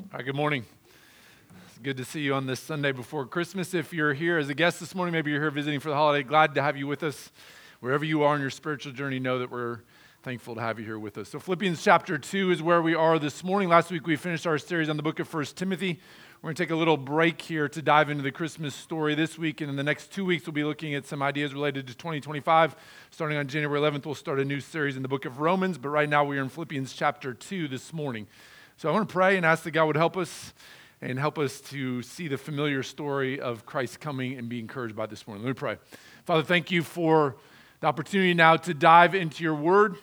All right, good morning. It's good to see you on this Sunday before Christmas. If you're here as a guest this morning, maybe you're here visiting for the holiday, glad to have you with us. Wherever you are in your spiritual journey, know that we're thankful to have you here with us. So, Philippians chapter 2 is where we are this morning. Last week we finished our series on the book of First Timothy. We're going to take a little break here to dive into the Christmas story this week. And in the next two weeks, we'll be looking at some ideas related to 2025. Starting on January 11th, we'll start a new series in the book of Romans. But right now, we're in Philippians chapter 2 this morning. So I want to pray and ask that God would help us and help us to see the familiar story of Christ coming and be encouraged by this morning. Let me pray. Father, thank you for the opportunity now to dive into your word.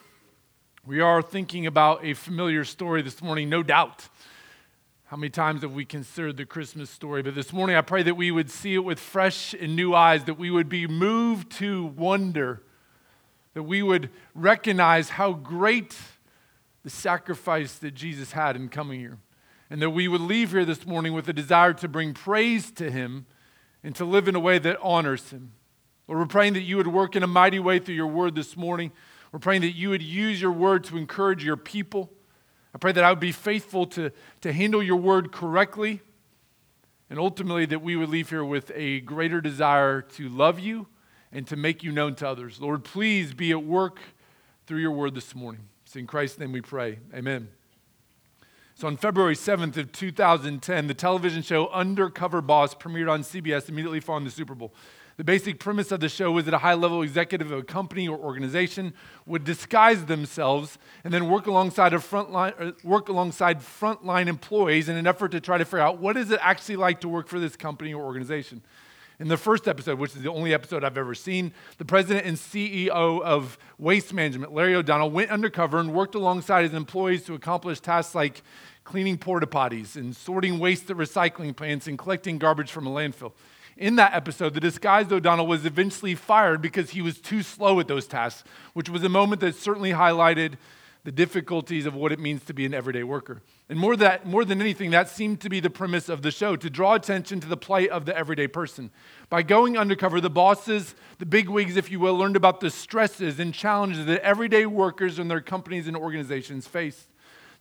We are thinking about a familiar story this morning, no doubt. How many times have we considered the Christmas story? But this morning, I pray that we would see it with fresh and new eyes, that we would be moved to wonder, that we would recognize how great the sacrifice that Jesus had in coming here. And that we would leave here this morning with a desire to bring praise to Him and to live in a way that honors Him. Lord, we're praying that you would work in a mighty way through your word this morning. We're praying that you would use your word to encourage your people. I pray that I would be faithful to, to handle your word correctly. And ultimately, that we would leave here with a greater desire to love you and to make you known to others. Lord, please be at work through your word this morning. It's in Christ's name we pray. Amen. So on February 7th of 2010, the television show Undercover Boss premiered on CBS immediately following the Super Bowl. The basic premise of the show was that a high level executive of a company or organization would disguise themselves and then work alongside, a frontline, uh, work alongside frontline employees in an effort to try to figure out what is it actually like to work for this company or organization. In the first episode, which is the only episode I've ever seen, the president and CEO of Waste Management, Larry O'Donnell, went undercover and worked alongside his employees to accomplish tasks like cleaning porta potties and sorting waste at recycling plants and collecting garbage from a landfill. In that episode, the disguised O'Donnell was eventually fired because he was too slow at those tasks, which was a moment that certainly highlighted the difficulties of what it means to be an everyday worker. And more, that, more than anything, that seemed to be the premise of the show to draw attention to the plight of the everyday person. By going undercover, the bosses, the bigwigs, if you will, learned about the stresses and challenges that everyday workers and their companies and organizations face.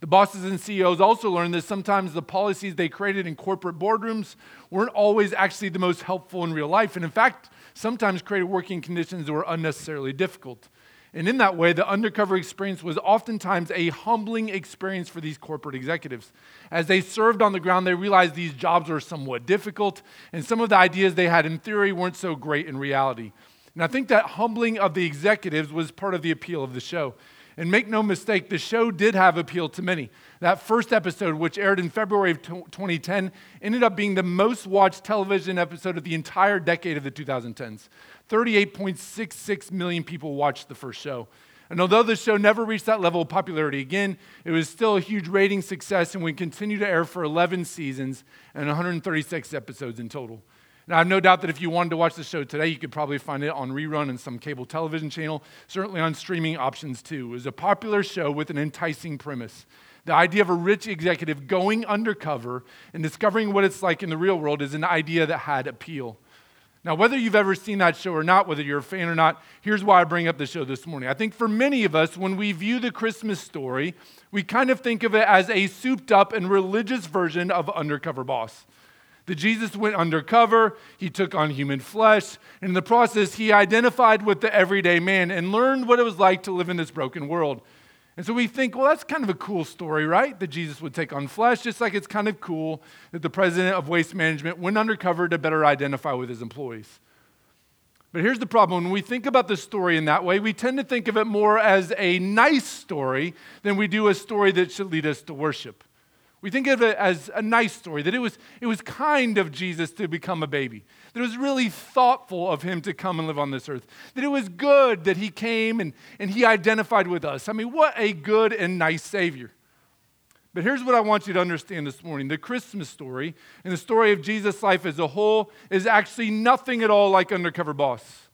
The bosses and CEOs also learned that sometimes the policies they created in corporate boardrooms weren't always actually the most helpful in real life. And in fact, sometimes created working conditions that were unnecessarily difficult. And in that way, the undercover experience was oftentimes a humbling experience for these corporate executives. As they served on the ground, they realized these jobs were somewhat difficult, and some of the ideas they had in theory weren't so great in reality. And I think that humbling of the executives was part of the appeal of the show. And make no mistake, the show did have appeal to many. That first episode, which aired in February of 2010, ended up being the most watched television episode of the entire decade of the 2010s. 38.66 million people watched the first show. And although the show never reached that level of popularity again, it was still a huge rating success and would continue to air for 11 seasons and 136 episodes in total. Now, I have no doubt that if you wanted to watch the show today, you could probably find it on rerun in some cable television channel, certainly on streaming options too. It was a popular show with an enticing premise. The idea of a rich executive going undercover and discovering what it's like in the real world is an idea that had appeal. Now, whether you've ever seen that show or not, whether you're a fan or not, here's why I bring up the show this morning. I think for many of us, when we view the Christmas story, we kind of think of it as a souped up and religious version of Undercover Boss. That Jesus went undercover, he took on human flesh, and in the process, he identified with the everyday man and learned what it was like to live in this broken world. And so we think, well, that's kind of a cool story, right? That Jesus would take on flesh, just like it's kind of cool that the president of Waste Management went undercover to better identify with his employees. But here's the problem when we think about the story in that way, we tend to think of it more as a nice story than we do a story that should lead us to worship. We think of it as a nice story, that it was, it was kind of Jesus to become a baby, that it was really thoughtful of him to come and live on this earth, that it was good that he came and, and he identified with us. I mean, what a good and nice Savior. But here's what I want you to understand this morning the Christmas story and the story of Jesus' life as a whole is actually nothing at all like Undercover Boss.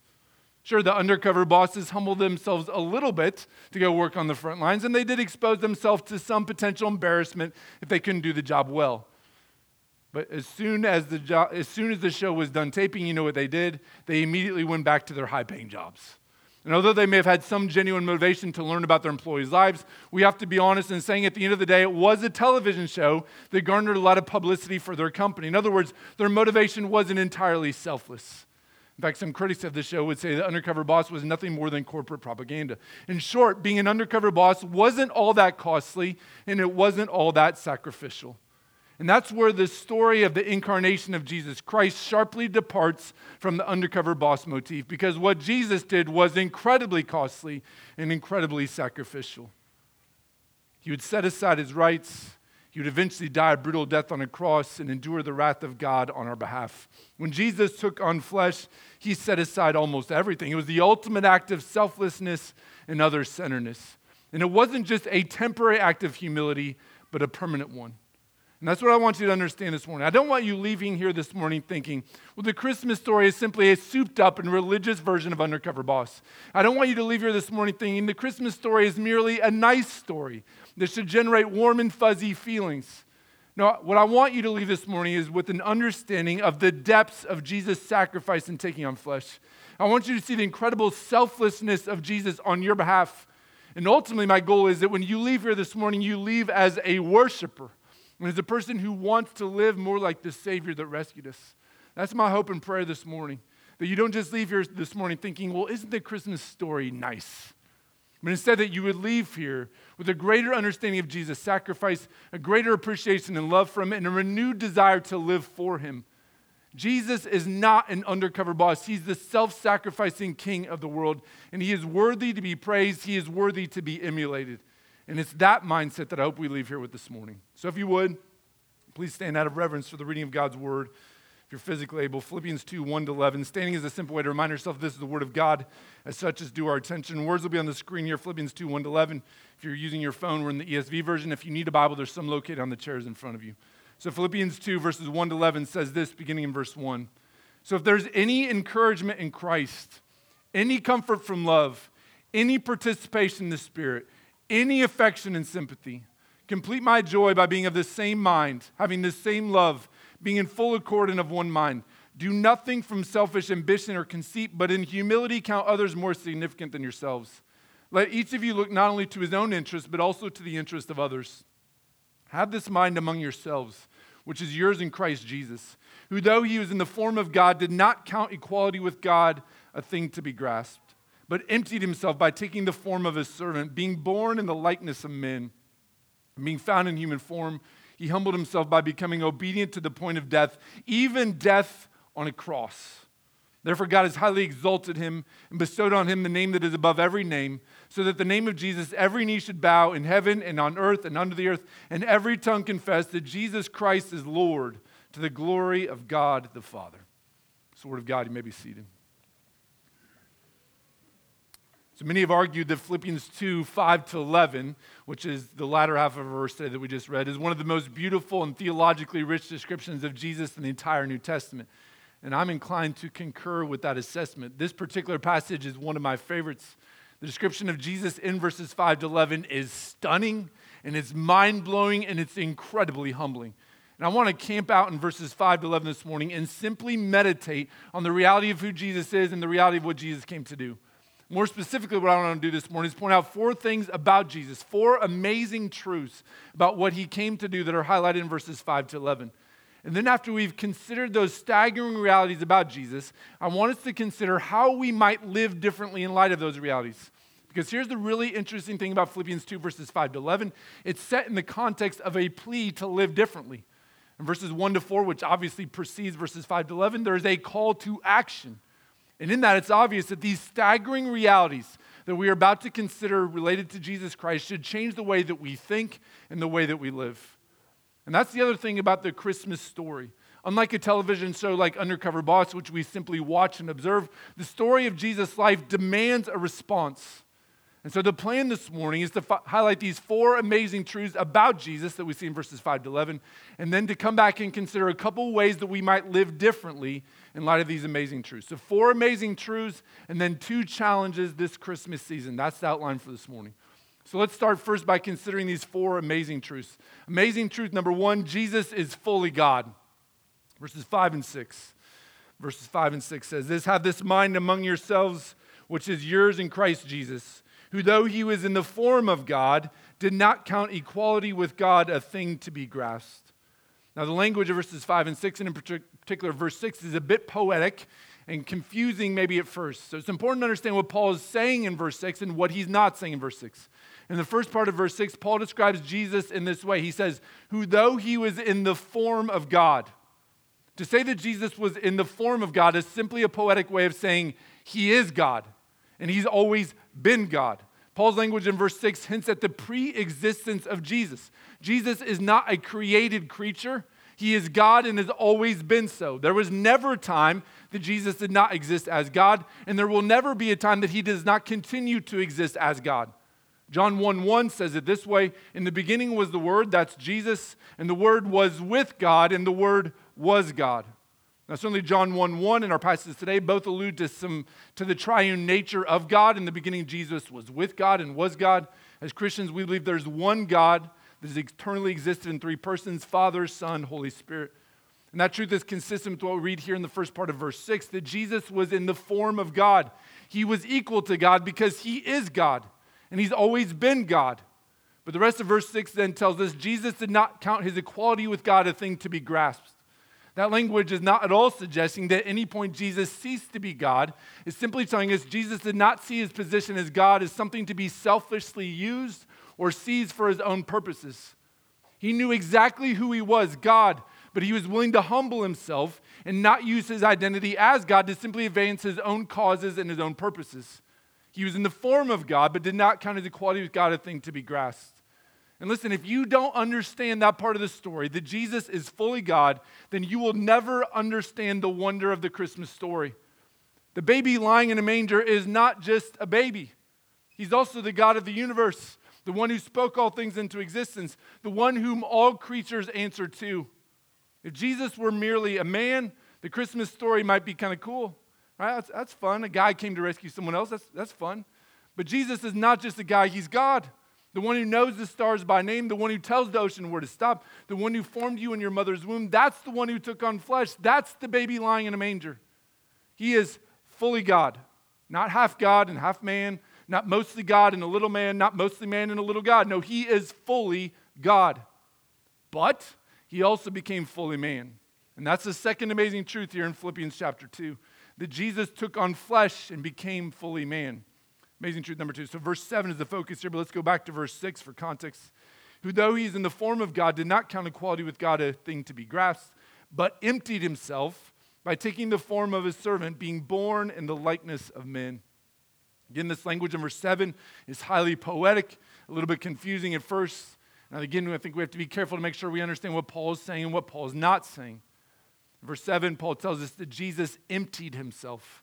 Sure, the undercover bosses humbled themselves a little bit to go work on the front lines, and they did expose themselves to some potential embarrassment if they couldn't do the job well. But as soon as the, as soon as the show was done taping, you know what they did? They immediately went back to their high paying jobs. And although they may have had some genuine motivation to learn about their employees' lives, we have to be honest in saying at the end of the day, it was a television show that garnered a lot of publicity for their company. In other words, their motivation wasn't entirely selfless. In fact, some critics of the show would say the Undercover Boss was nothing more than corporate propaganda. In short, being an undercover boss wasn't all that costly and it wasn't all that sacrificial. And that's where the story of the incarnation of Jesus Christ sharply departs from the undercover boss motif because what Jesus did was incredibly costly and incredibly sacrificial. He would set aside his rights, he would eventually die a brutal death on a cross and endure the wrath of God on our behalf. When Jesus took on flesh, he set aside almost everything. It was the ultimate act of selflessness and other centeredness. And it wasn't just a temporary act of humility, but a permanent one. And that's what I want you to understand this morning. I don't want you leaving here this morning thinking, well, the Christmas story is simply a souped up and religious version of Undercover Boss. I don't want you to leave here this morning thinking the Christmas story is merely a nice story that should generate warm and fuzzy feelings. No, what I want you to leave this morning is with an understanding of the depths of Jesus' sacrifice in taking on flesh. I want you to see the incredible selflessness of Jesus on your behalf. And ultimately, my goal is that when you leave here this morning, you leave as a worshiper and as a person who wants to live more like the Savior that rescued us. That's my hope and prayer this morning. That you don't just leave here this morning thinking, well, isn't the Christmas story nice? But instead, that you would leave here with a greater understanding of Jesus' sacrifice, a greater appreciation and love for Him, and a renewed desire to live for Him. Jesus is not an undercover boss. He's the self sacrificing King of the world, and He is worthy to be praised. He is worthy to be emulated. And it's that mindset that I hope we leave here with this morning. So if you would, please stand out of reverence for the reading of God's word. You're physically able, Philippians 2 1 to 11. Standing is a simple way to remind yourself this is the word of God. As such, as do our attention. Words will be on the screen here Philippians 2 1 to 11. If you're using your phone, we're in the ESV version. If you need a Bible, there's some located on the chairs in front of you. So Philippians 2, verses 1 to 11 says this, beginning in verse 1. So if there's any encouragement in Christ, any comfort from love, any participation in the Spirit, any affection and sympathy. Complete my joy by being of the same mind, having the same love, being in full accord and of one mind. Do nothing from selfish ambition or conceit, but in humility count others more significant than yourselves. Let each of you look not only to his own interest, but also to the interest of others. Have this mind among yourselves, which is yours in Christ Jesus, who, though he was in the form of God, did not count equality with God a thing to be grasped but emptied himself by taking the form of a servant, being born in the likeness of men. Being found in human form, he humbled himself by becoming obedient to the point of death, even death on a cross. Therefore, God has highly exalted him and bestowed on him the name that is above every name, so that the name of Jesus every knee should bow in heaven and on earth and under the earth, and every tongue confess that Jesus Christ is Lord to the glory of God the Father. It's the word of God. You may be seated. So many have argued that Philippians 2 5 to 11, which is the latter half of a verse that we just read, is one of the most beautiful and theologically rich descriptions of Jesus in the entire New Testament. And I'm inclined to concur with that assessment. This particular passage is one of my favorites. The description of Jesus in verses 5 to 11 is stunning and it's mind blowing and it's incredibly humbling. And I want to camp out in verses 5 to 11 this morning and simply meditate on the reality of who Jesus is and the reality of what Jesus came to do. More specifically, what I want to do this morning is point out four things about Jesus, four amazing truths about what he came to do that are highlighted in verses 5 to 11. And then, after we've considered those staggering realities about Jesus, I want us to consider how we might live differently in light of those realities. Because here's the really interesting thing about Philippians 2, verses 5 to 11 it's set in the context of a plea to live differently. In verses 1 to 4, which obviously precedes verses 5 to 11, there's a call to action. And in that, it's obvious that these staggering realities that we are about to consider related to Jesus Christ should change the way that we think and the way that we live. And that's the other thing about the Christmas story. Unlike a television show like Undercover Boss, which we simply watch and observe, the story of Jesus' life demands a response. And so the plan this morning is to f- highlight these four amazing truths about Jesus that we see in verses 5 to 11, and then to come back and consider a couple ways that we might live differently in light of these amazing truths. So, four amazing truths, and then two challenges this Christmas season. That's the outline for this morning. So, let's start first by considering these four amazing truths. Amazing truth number one Jesus is fully God. Verses 5 and 6. Verses 5 and 6 says this Have this mind among yourselves which is yours in Christ Jesus, who, though he was in the form of God, did not count equality with God a thing to be grasped. Now, the language of verses 5 and 6, and in particular verse 6, is a bit poetic and confusing maybe at first. So it's important to understand what Paul is saying in verse 6 and what he's not saying in verse 6. In the first part of verse 6, Paul describes Jesus in this way. He says, Who, though he was in the form of God, to say that Jesus was in the form of God is simply a poetic way of saying he is God and he's always been God. Paul's language in verse 6 hints at the pre existence of Jesus. Jesus is not a created creature, he is God and has always been so. There was never a time that Jesus did not exist as God, and there will never be a time that he does not continue to exist as God. John 1 1 says it this way In the beginning was the Word, that's Jesus, and the Word was with God, and the Word was God. Now, certainly John 1 1 in our passage today both allude to some to the triune nature of God. In the beginning, Jesus was with God and was God. As Christians, we believe there's one God that has eternally existed in three persons Father, Son, Holy Spirit. And that truth is consistent with what we read here in the first part of verse 6 that Jesus was in the form of God. He was equal to God because he is God, and he's always been God. But the rest of verse 6 then tells us Jesus did not count his equality with God a thing to be grasped. That language is not at all suggesting that at any point Jesus ceased to be God. It's simply telling us Jesus did not see his position as God as something to be selfishly used or seized for his own purposes. He knew exactly who he was, God, but he was willing to humble himself and not use his identity as God to simply advance his own causes and his own purposes. He was in the form of God, but did not count his equality with God a thing to be grasped. And listen, if you don't understand that part of the story, that Jesus is fully God, then you will never understand the wonder of the Christmas story. The baby lying in a manger is not just a baby, he's also the God of the universe, the one who spoke all things into existence, the one whom all creatures answer to. If Jesus were merely a man, the Christmas story might be kind of cool. Right? That's, that's fun. A guy came to rescue someone else. That's, that's fun. But Jesus is not just a guy, he's God the one who knows the stars by name, the one who tells the ocean where to stop, the one who formed you in your mother's womb. That's the one who took on flesh. That's the baby lying in a manger. He is fully God, not half God and half man, not mostly God and a little man, not mostly man and a little God. No, he is fully God. But he also became fully man. And that's the second amazing truth here in Philippians chapter 2 that Jesus took on flesh and became fully man. Amazing truth number two. So, verse 7 is the focus here, but let's go back to verse 6 for context. Who, though he's in the form of God, did not count equality with God a thing to be grasped, but emptied himself by taking the form of a servant, being born in the likeness of men. Again, this language in verse 7 is highly poetic, a little bit confusing at first. Now, again, I think we have to be careful to make sure we understand what Paul is saying and what Paul is not saying. In verse 7, Paul tells us that Jesus emptied himself.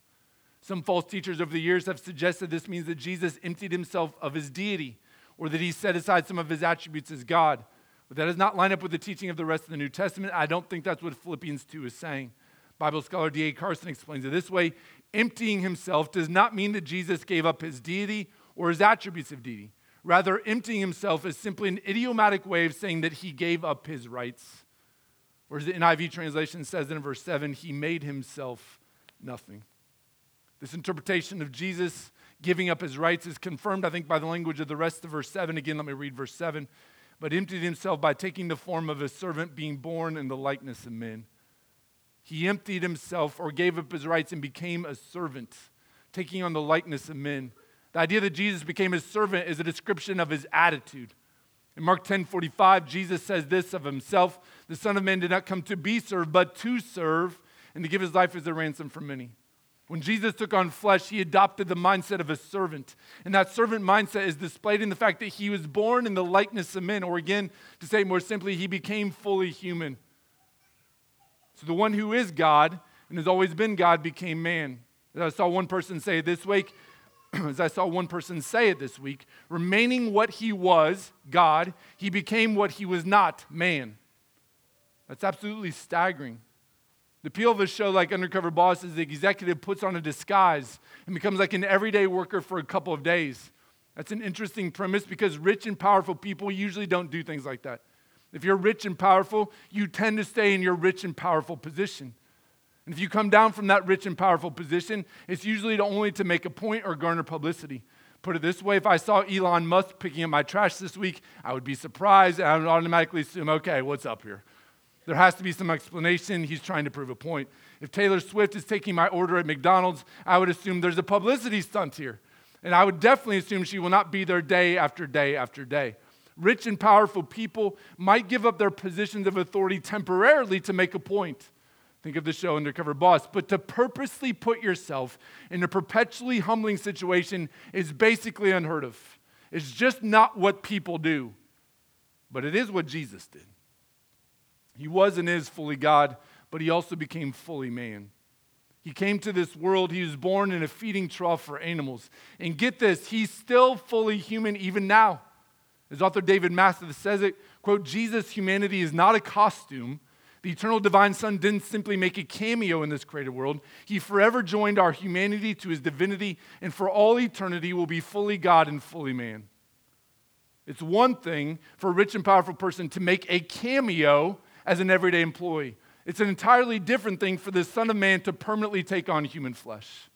Some false teachers over the years have suggested this means that Jesus emptied himself of his deity or that he set aside some of his attributes as God. But that does not line up with the teaching of the rest of the New Testament. I don't think that's what Philippians 2 is saying. Bible scholar D.A. Carson explains it this way emptying himself does not mean that Jesus gave up his deity or his attributes of deity. Rather, emptying himself is simply an idiomatic way of saying that he gave up his rights. Whereas the NIV translation says in verse 7, he made himself nothing. This interpretation of Jesus giving up his rights is confirmed, I think, by the language of the rest of verse 7. Again, let me read verse 7. But emptied himself by taking the form of a servant, being born in the likeness of men. He emptied himself or gave up his rights and became a servant, taking on the likeness of men. The idea that Jesus became a servant is a description of his attitude. In Mark 10 45, Jesus says this of himself The Son of Man did not come to be served, but to serve and to give his life as a ransom for many. When Jesus took on flesh, he adopted the mindset of a servant. And that servant mindset is displayed in the fact that he was born in the likeness of men, or again, to say more simply, he became fully human. So the one who is God and has always been God became man. As I saw one person say it this week, as I saw one person say it this week, remaining what he was, God, he became what he was not, man. That's absolutely staggering. The appeal of a show like Undercover Boss is the executive puts on a disguise and becomes like an everyday worker for a couple of days. That's an interesting premise because rich and powerful people usually don't do things like that. If you're rich and powerful, you tend to stay in your rich and powerful position. And if you come down from that rich and powerful position, it's usually only to make a point or garner publicity. Put it this way if I saw Elon Musk picking up my trash this week, I would be surprised and I would automatically assume, okay, what's up here? There has to be some explanation. He's trying to prove a point. If Taylor Swift is taking my order at McDonald's, I would assume there's a publicity stunt here. And I would definitely assume she will not be there day after day after day. Rich and powerful people might give up their positions of authority temporarily to make a point. Think of the show Undercover Boss. But to purposely put yourself in a perpetually humbling situation is basically unheard of. It's just not what people do. But it is what Jesus did. He was and is fully God, but he also became fully man. He came to this world, he was born in a feeding trough for animals. And get this, he's still fully human even now. As author David Mathis says it, quote, Jesus' humanity is not a costume, the eternal divine Son didn't simply make a cameo in this created world. He forever joined our humanity to his divinity, and for all eternity will be fully God and fully man. It's one thing for a rich and powerful person to make a cameo as an everyday employee, it's an entirely different thing for the Son of Man to permanently take on human flesh.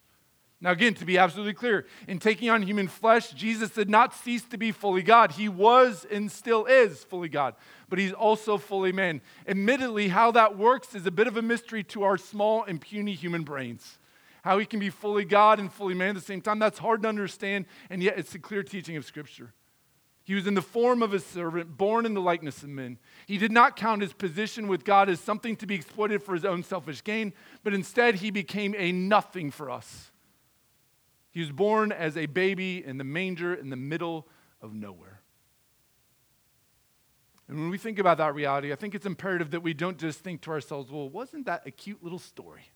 Now, again, to be absolutely clear, in taking on human flesh, Jesus did not cease to be fully God. He was and still is fully God, but he's also fully man. Admittedly, how that works is a bit of a mystery to our small and puny human brains. How he can be fully God and fully man at the same time, that's hard to understand, and yet it's the clear teaching of Scripture. He was in the form of a servant, born in the likeness of men. He did not count his position with God as something to be exploited for his own selfish gain, but instead he became a nothing for us. He was born as a baby in the manger in the middle of nowhere. And when we think about that reality, I think it's imperative that we don't just think to ourselves, well, wasn't that a cute little story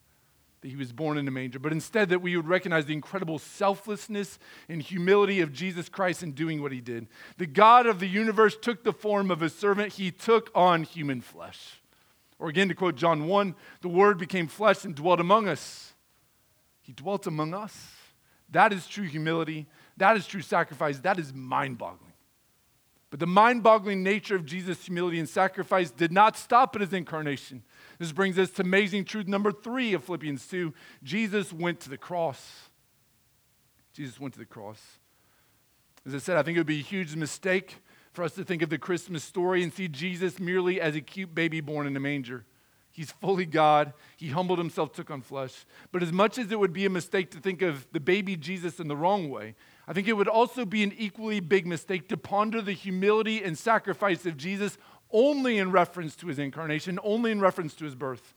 that he was born in a manger? But instead, that we would recognize the incredible selflessness and humility of Jesus Christ in doing what he did. The God of the universe took the form of a servant, he took on human flesh. Or again, to quote John 1, the Word became flesh and dwelt among us. He dwelt among us. That is true humility. That is true sacrifice. That is mind boggling. But the mind boggling nature of Jesus' humility and sacrifice did not stop at his incarnation. This brings us to amazing truth number three of Philippians 2 Jesus went to the cross. Jesus went to the cross. As I said, I think it would be a huge mistake for us to think of the Christmas story and see Jesus merely as a cute baby born in a manger. He's fully God. He humbled himself, took on flesh. But as much as it would be a mistake to think of the baby Jesus in the wrong way, I think it would also be an equally big mistake to ponder the humility and sacrifice of Jesus only in reference to his incarnation, only in reference to his birth.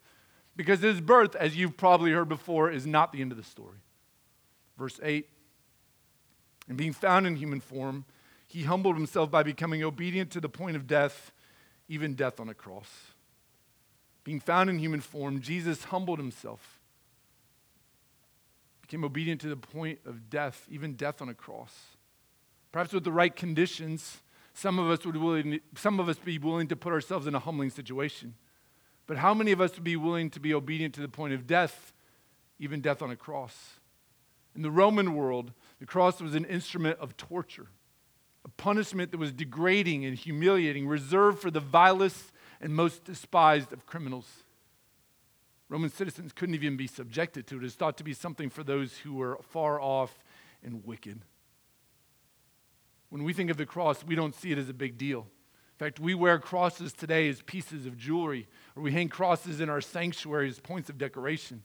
Because his birth, as you've probably heard before, is not the end of the story. Verse 8 And being found in human form, he humbled himself by becoming obedient to the point of death, even death on a cross. Being found in human form, Jesus humbled himself, became obedient to the point of death, even death on a cross. Perhaps with the right conditions, some of us would willing, some of us be willing to put ourselves in a humbling situation. But how many of us would be willing to be obedient to the point of death, even death on a cross? In the Roman world, the cross was an instrument of torture, a punishment that was degrading and humiliating, reserved for the vilest and most despised of criminals. Roman citizens couldn't even be subjected to it. It was thought to be something for those who were far off and wicked. When we think of the cross, we don't see it as a big deal. In fact, we wear crosses today as pieces of jewelry, or we hang crosses in our sanctuaries as points of decoration.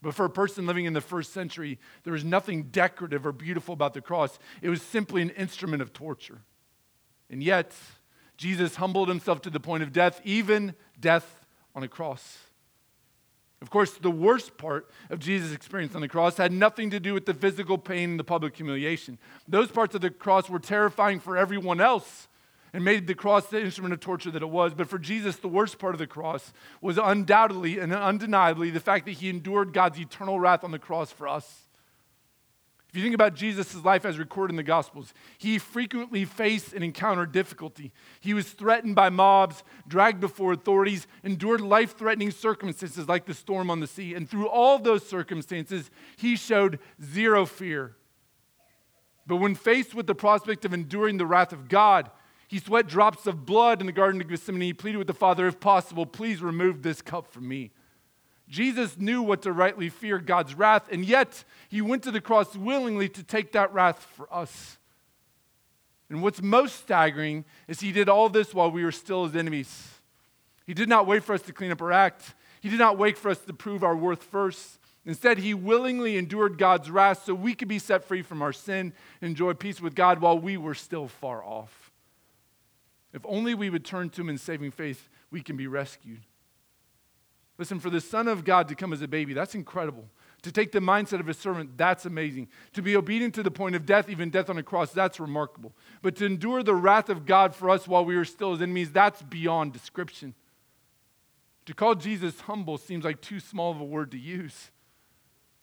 But for a person living in the first century, there was nothing decorative or beautiful about the cross. It was simply an instrument of torture. And yet, Jesus humbled himself to the point of death, even death on a cross. Of course, the worst part of Jesus' experience on the cross had nothing to do with the physical pain and the public humiliation. Those parts of the cross were terrifying for everyone else and made the cross the instrument of torture that it was. But for Jesus, the worst part of the cross was undoubtedly and undeniably the fact that he endured God's eternal wrath on the cross for us. If you think about Jesus' life as recorded in the Gospels, he frequently faced and encountered difficulty. He was threatened by mobs, dragged before authorities, endured life threatening circumstances like the storm on the sea. And through all those circumstances, he showed zero fear. But when faced with the prospect of enduring the wrath of God, he sweat drops of blood in the Garden of Gethsemane. He pleaded with the Father, if possible, please remove this cup from me. Jesus knew what to rightly fear God's wrath, and yet he went to the cross willingly to take that wrath for us. And what's most staggering is he did all this while we were still his enemies. He did not wait for us to clean up our act, he did not wait for us to prove our worth first. Instead, he willingly endured God's wrath so we could be set free from our sin and enjoy peace with God while we were still far off. If only we would turn to him in saving faith, we can be rescued. Listen, for the Son of God to come as a baby, that's incredible. To take the mindset of a servant, that's amazing. To be obedient to the point of death, even death on a cross, that's remarkable. But to endure the wrath of God for us while we were still his enemies, that's beyond description. To call Jesus humble seems like too small of a word to use.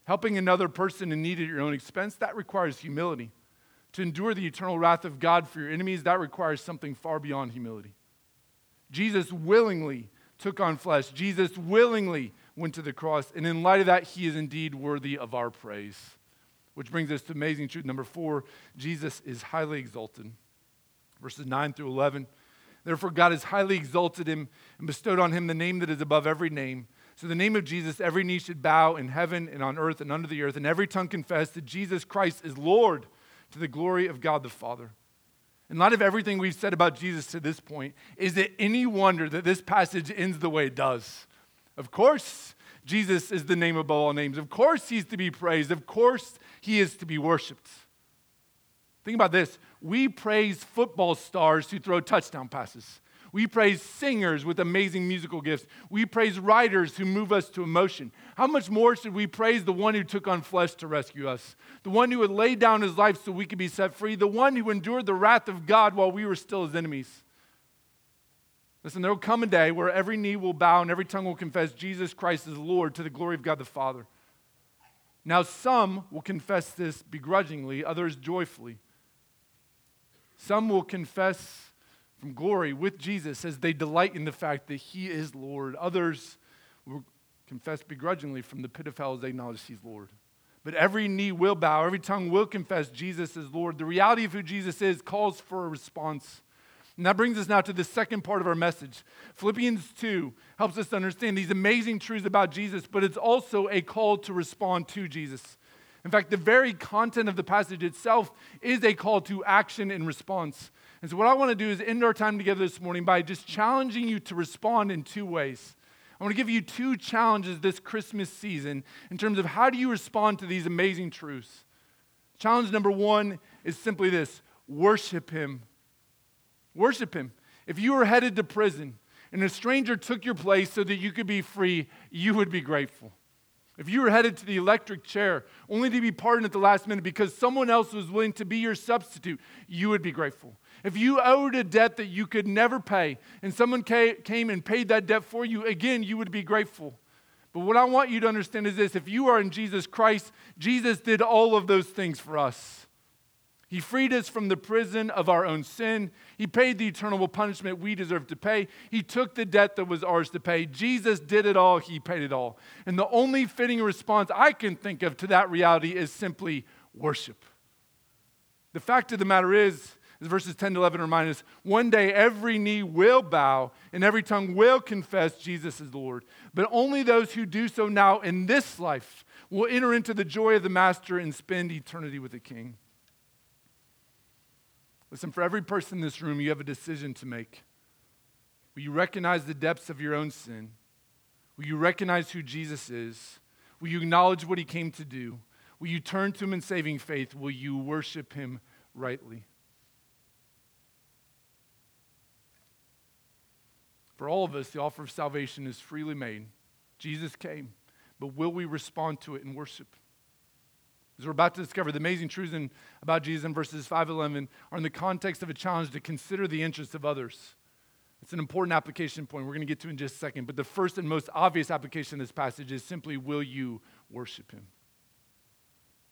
Helping another person in need at your own expense, that requires humility. To endure the eternal wrath of God for your enemies, that requires something far beyond humility. Jesus willingly took on flesh. Jesus willingly went to the cross. And in light of that, he is indeed worthy of our praise. Which brings us to amazing truth number four Jesus is highly exalted. Verses 9 through 11. Therefore, God has highly exalted him and bestowed on him the name that is above every name. So, the name of Jesus, every knee should bow in heaven and on earth and under the earth, and every tongue confess that Jesus Christ is Lord to the glory of God the Father. In light of everything we've said about Jesus to this point, is it any wonder that this passage ends the way it does? Of course, Jesus is the name above all names. Of course, he's to be praised. Of course, he is to be worshiped. Think about this we praise football stars who throw touchdown passes. We praise singers with amazing musical gifts. We praise writers who move us to emotion. How much more should we praise the one who took on flesh to rescue us? The one who had laid down his life so we could be set free? The one who endured the wrath of God while we were still his enemies? Listen, there will come a day where every knee will bow and every tongue will confess Jesus Christ is Lord to the glory of God the Father. Now, some will confess this begrudgingly, others joyfully. Some will confess from glory with Jesus as they delight in the fact that he is Lord. Others will confess begrudgingly from the pit of hell as they acknowledge he's Lord. But every knee will bow, every tongue will confess Jesus is Lord. The reality of who Jesus is calls for a response. And that brings us now to the second part of our message. Philippians 2 helps us to understand these amazing truths about Jesus, but it's also a call to respond to Jesus. In fact, the very content of the passage itself is a call to action and response. And so, what I want to do is end our time together this morning by just challenging you to respond in two ways. I want to give you two challenges this Christmas season in terms of how do you respond to these amazing truths. Challenge number one is simply this worship Him. Worship Him. If you were headed to prison and a stranger took your place so that you could be free, you would be grateful. If you were headed to the electric chair only to be pardoned at the last minute because someone else was willing to be your substitute, you would be grateful. If you owed a debt that you could never pay and someone came and paid that debt for you, again, you would be grateful. But what I want you to understand is this if you are in Jesus Christ, Jesus did all of those things for us. He freed us from the prison of our own sin. He paid the eternal punishment we deserve to pay. He took the debt that was ours to pay. Jesus did it all. He paid it all. And the only fitting response I can think of to that reality is simply worship. The fact of the matter is, verses 10 to 11 remind us, one day every knee will bow and every tongue will confess Jesus is the Lord. But only those who do so now in this life will enter into the joy of the Master and spend eternity with the King. Listen, for every person in this room, you have a decision to make. Will you recognize the depths of your own sin? Will you recognize who Jesus is? Will you acknowledge what he came to do? Will you turn to him in saving faith? Will you worship him rightly? For all of us, the offer of salvation is freely made. Jesus came, but will we respond to it in worship? As we're about to discover, the amazing truths in, about Jesus in verses 5 11 are in the context of a challenge to consider the interests of others. It's an important application point we're going to get to in just a second. But the first and most obvious application of this passage is simply will you worship him?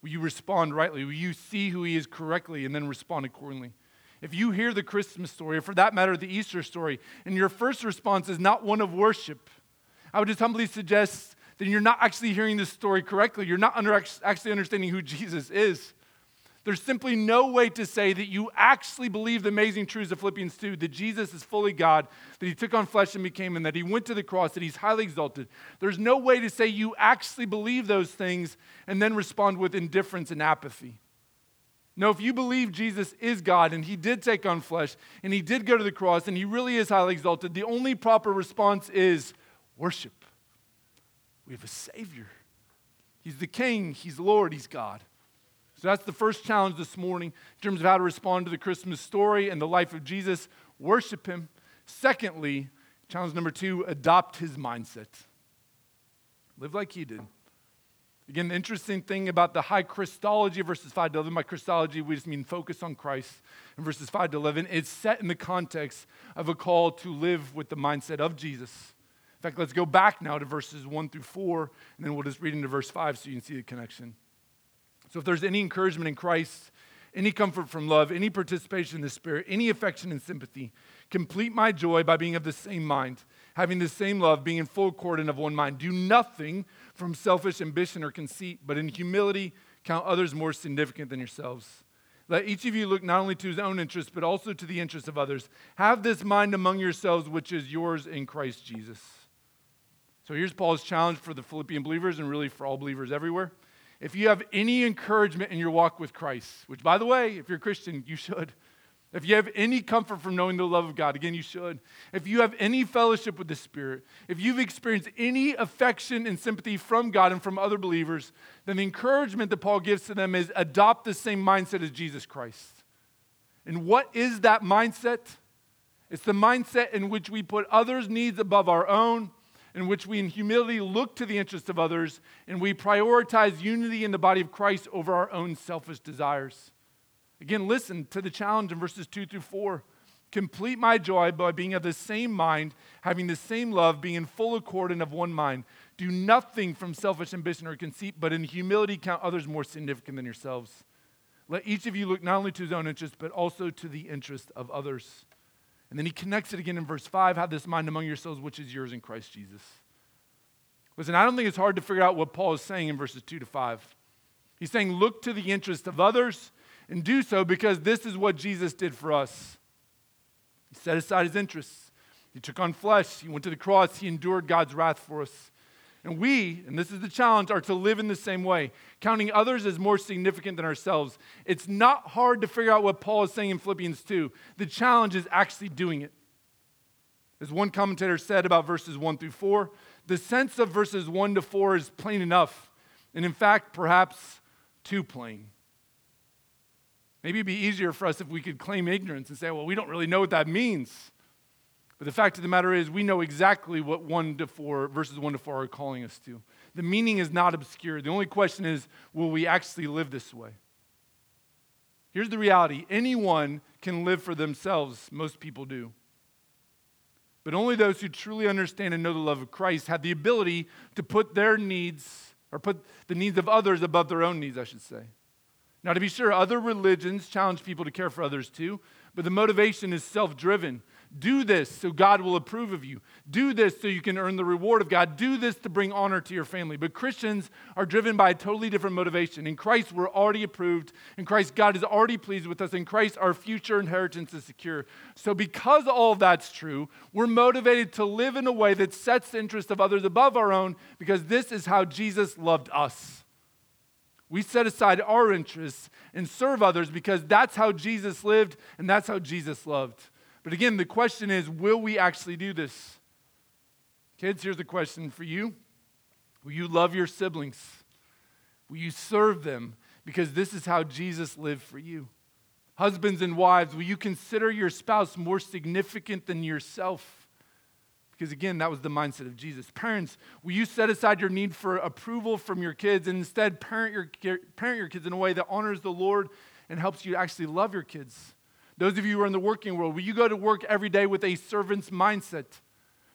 Will you respond rightly? Will you see who he is correctly and then respond accordingly? If you hear the Christmas story, or for that matter, the Easter story, and your first response is not one of worship, I would just humbly suggest that you're not actually hearing this story correctly. You're not under, actually understanding who Jesus is. There's simply no way to say that you actually believe the amazing truths of Philippians 2 that Jesus is fully God, that he took on flesh and became, and that he went to the cross, that he's highly exalted. There's no way to say you actually believe those things and then respond with indifference and apathy. No, if you believe Jesus is God and he did take on flesh and he did go to the cross and he really is highly exalted, the only proper response is worship. We have a Savior. He's the King, He's Lord, He's God. So that's the first challenge this morning in terms of how to respond to the Christmas story and the life of Jesus. Worship him. Secondly, challenge number two, adopt his mindset. Live like he did. Again, the interesting thing about the high Christology verses 5 to 11, by Christology, we just mean focus on Christ. In verses 5 to 11, it's set in the context of a call to live with the mindset of Jesus. In fact, let's go back now to verses 1 through 4, and then we'll just read into verse 5 so you can see the connection. So if there's any encouragement in Christ, any comfort from love, any participation in the Spirit, any affection and sympathy, complete my joy by being of the same mind, having the same love, being in full accord and of one mind. Do nothing from selfish ambition or conceit, but in humility count others more significant than yourselves. Let each of you look not only to his own interests, but also to the interests of others. Have this mind among yourselves, which is yours in Christ Jesus. So here's Paul's challenge for the Philippian believers and really for all believers everywhere. If you have any encouragement in your walk with Christ, which, by the way, if you're a Christian, you should. If you have any comfort from knowing the love of God, again, you should. If you have any fellowship with the Spirit, if you've experienced any affection and sympathy from God and from other believers, then the encouragement that Paul gives to them is adopt the same mindset as Jesus Christ. And what is that mindset? It's the mindset in which we put others' needs above our own in which we in humility look to the interests of others and we prioritize unity in the body of Christ over our own selfish desires. Again, listen to the challenge in verses 2 through 4. Complete my joy by being of the same mind, having the same love, being in full accord and of one mind. Do nothing from selfish ambition or conceit, but in humility count others more significant than yourselves. Let each of you look not only to his own interest, but also to the interest of others. And then he connects it again in verse 5 have this mind among yourselves, which is yours in Christ Jesus. Listen, I don't think it's hard to figure out what Paul is saying in verses 2 to 5. He's saying, look to the interest of others and do so because this is what Jesus did for us. He set aside his interests, he took on flesh, he went to the cross, he endured God's wrath for us. And we, and this is the challenge, are to live in the same way, counting others as more significant than ourselves. It's not hard to figure out what Paul is saying in Philippians 2. The challenge is actually doing it. As one commentator said about verses 1 through 4, the sense of verses 1 to 4 is plain enough, and in fact, perhaps too plain. Maybe it'd be easier for us if we could claim ignorance and say, well, we don't really know what that means. But the fact of the matter is, we know exactly what 1 to 4, verses 1 to 4 are calling us to. The meaning is not obscure. The only question is, will we actually live this way? Here's the reality anyone can live for themselves, most people do. But only those who truly understand and know the love of Christ have the ability to put their needs, or put the needs of others above their own needs, I should say. Now, to be sure, other religions challenge people to care for others too, but the motivation is self driven. Do this so God will approve of you. Do this so you can earn the reward of God. Do this to bring honor to your family. But Christians are driven by a totally different motivation. In Christ, we're already approved. In Christ, God is already pleased with us. In Christ, our future inheritance is secure. So, because all that's true, we're motivated to live in a way that sets the interests of others above our own because this is how Jesus loved us. We set aside our interests and serve others because that's how Jesus lived and that's how Jesus loved. But again, the question is will we actually do this? Kids, here's a question for you Will you love your siblings? Will you serve them? Because this is how Jesus lived for you. Husbands and wives, will you consider your spouse more significant than yourself? Because again, that was the mindset of Jesus. Parents, will you set aside your need for approval from your kids and instead parent your, parent your kids in a way that honors the Lord and helps you actually love your kids? Those of you who are in the working world, will you go to work every day with a servant's mindset?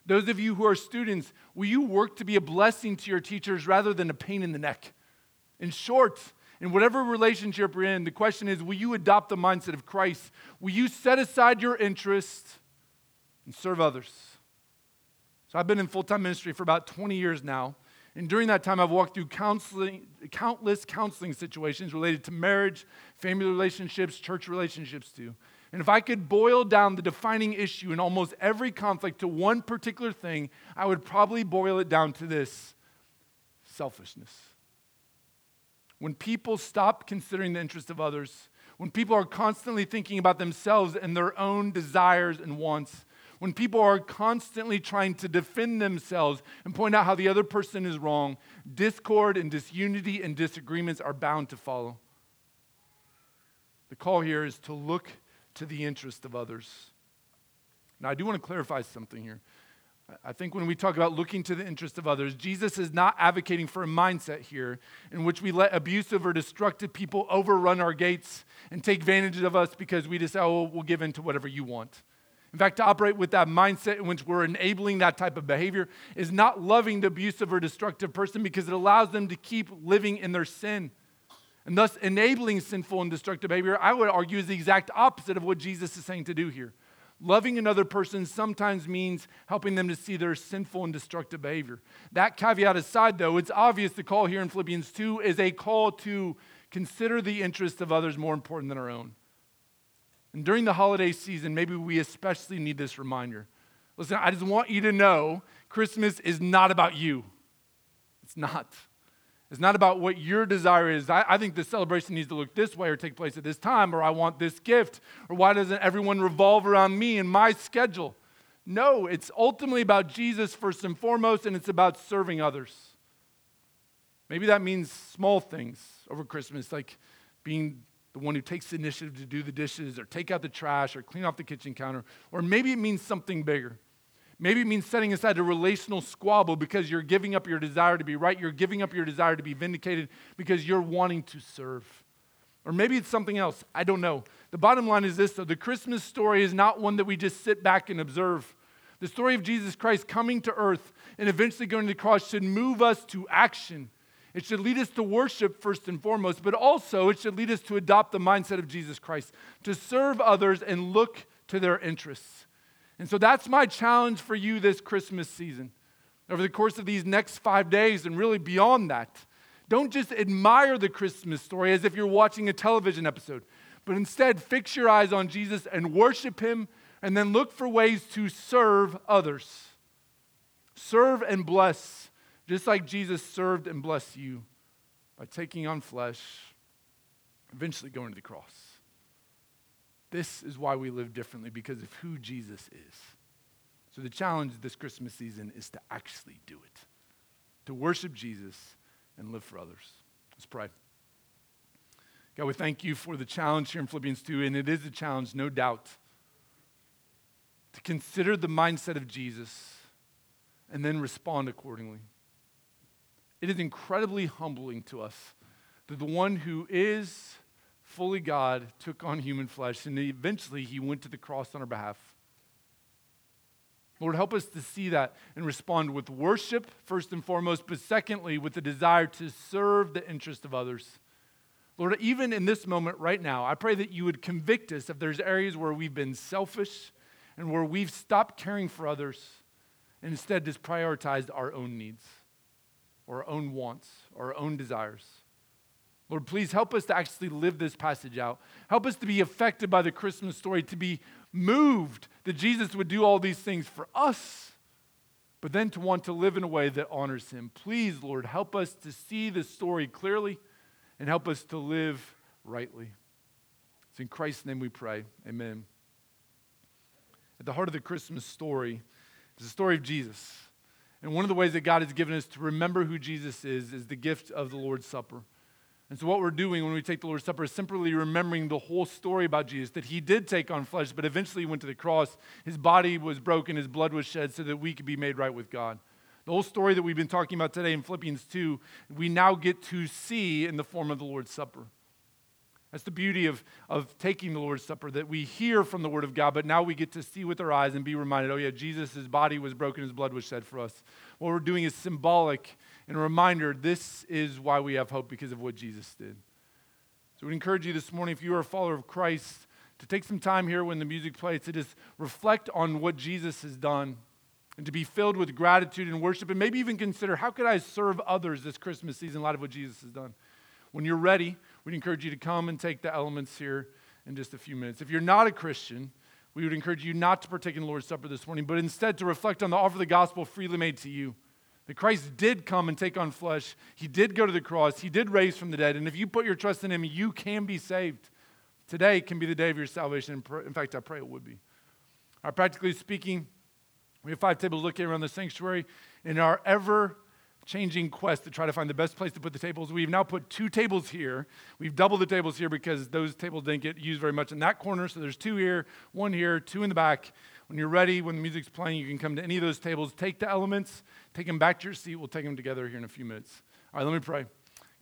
Those of you who are students, will you work to be a blessing to your teachers rather than a pain in the neck? In short, in whatever relationship you're in, the question is will you adopt the mindset of Christ? Will you set aside your interests and serve others? So I've been in full time ministry for about 20 years now. And during that time, I've walked through counseling, countless counseling situations related to marriage, family relationships, church relationships, too. And if I could boil down the defining issue in almost every conflict to one particular thing, I would probably boil it down to this selfishness. When people stop considering the interests of others, when people are constantly thinking about themselves and their own desires and wants, when people are constantly trying to defend themselves and point out how the other person is wrong, discord and disunity and disagreements are bound to follow. The call here is to look to the interest of others. Now, I do want to clarify something here. I think when we talk about looking to the interest of others, Jesus is not advocating for a mindset here in which we let abusive or destructive people overrun our gates and take advantage of us because we just, oh, we'll give in to whatever you want. In fact, to operate with that mindset in which we're enabling that type of behavior is not loving the abusive or destructive person because it allows them to keep living in their sin. And thus, enabling sinful and destructive behavior, I would argue, is the exact opposite of what Jesus is saying to do here. Loving another person sometimes means helping them to see their sinful and destructive behavior. That caveat aside, though, it's obvious the call here in Philippians 2 is a call to consider the interests of others more important than our own. And during the holiday season, maybe we especially need this reminder. Listen, I just want you to know Christmas is not about you. It's not. It's not about what your desire is. I, I, think the celebration needs to look this way or take place at this time, or I want this gift, or why doesn't everyone revolve around me and my schedule? No, it's ultimately about Jesus first and foremost, and it's about serving others. Maybe that means small things over Christmas, like being the one who takes the initiative to do the dishes, or take out the trash, or clean off the kitchen counter. Or maybe it means something bigger. Maybe it means setting aside a relational squabble because you're giving up your desire to be right. You're giving up your desire to be vindicated because you're wanting to serve. Or maybe it's something else. I don't know. The bottom line is this though the Christmas story is not one that we just sit back and observe. The story of Jesus Christ coming to earth and eventually going to the cross should move us to action. It should lead us to worship first and foremost, but also it should lead us to adopt the mindset of Jesus Christ, to serve others and look to their interests. And so that's my challenge for you this Christmas season. Over the course of these next five days and really beyond that, don't just admire the Christmas story as if you're watching a television episode, but instead fix your eyes on Jesus and worship Him and then look for ways to serve others. Serve and bless, just like Jesus served and blessed you by taking on flesh, eventually going to the cross. This is why we live differently because of who Jesus is. So, the challenge this Christmas season is to actually do it, to worship Jesus and live for others. Let's pray. God, we thank you for the challenge here in Philippians 2, and it is a challenge, no doubt, to consider the mindset of Jesus and then respond accordingly. It is incredibly humbling to us that the one who is fully God, took on human flesh, and eventually he went to the cross on our behalf. Lord, help us to see that and respond with worship, first and foremost, but secondly, with the desire to serve the interest of others. Lord, even in this moment right now, I pray that you would convict us if there's areas where we've been selfish and where we've stopped caring for others and instead just prioritized our own needs or our own wants or our own desires. Lord, please help us to actually live this passage out. Help us to be affected by the Christmas story, to be moved that Jesus would do all these things for us, but then to want to live in a way that honors him. Please, Lord, help us to see the story clearly and help us to live rightly. It's in Christ's name we pray. Amen. At the heart of the Christmas story is the story of Jesus. And one of the ways that God has given us to remember who Jesus is is the gift of the Lord's Supper. And so, what we're doing when we take the Lord's Supper is simply remembering the whole story about Jesus that he did take on flesh, but eventually went to the cross. His body was broken, his blood was shed so that we could be made right with God. The whole story that we've been talking about today in Philippians 2, we now get to see in the form of the Lord's Supper. That's the beauty of, of taking the Lord's Supper, that we hear from the Word of God, but now we get to see with our eyes and be reminded oh, yeah, Jesus' body was broken, his blood was shed for us. What we're doing is symbolic and a reminder this is why we have hope because of what Jesus did. So we encourage you this morning, if you are a follower of Christ, to take some time here when the music plays to just reflect on what Jesus has done and to be filled with gratitude and worship, and maybe even consider how could I serve others this Christmas season in light of what Jesus has done. When you're ready, we'd encourage you to come and take the elements here in just a few minutes. If you're not a Christian, we would encourage you not to partake in the Lord's Supper this morning, but instead to reflect on the offer of the gospel freely made to you. That Christ did come and take on flesh. He did go to the cross. He did raise from the dead. And if you put your trust in Him, you can be saved. Today can be the day of your salvation. In fact, I pray it would be. Our practically speaking, we have five tables looking around the sanctuary. In our ever changing quest to try to find the best place to put the tables, we've now put two tables here. We've doubled the tables here because those tables didn't get used very much in that corner. So there's two here, one here, two in the back. When you're ready, when the music's playing, you can come to any of those tables, take the elements, take them back to your seat. We'll take them together here in a few minutes. All right, let me pray.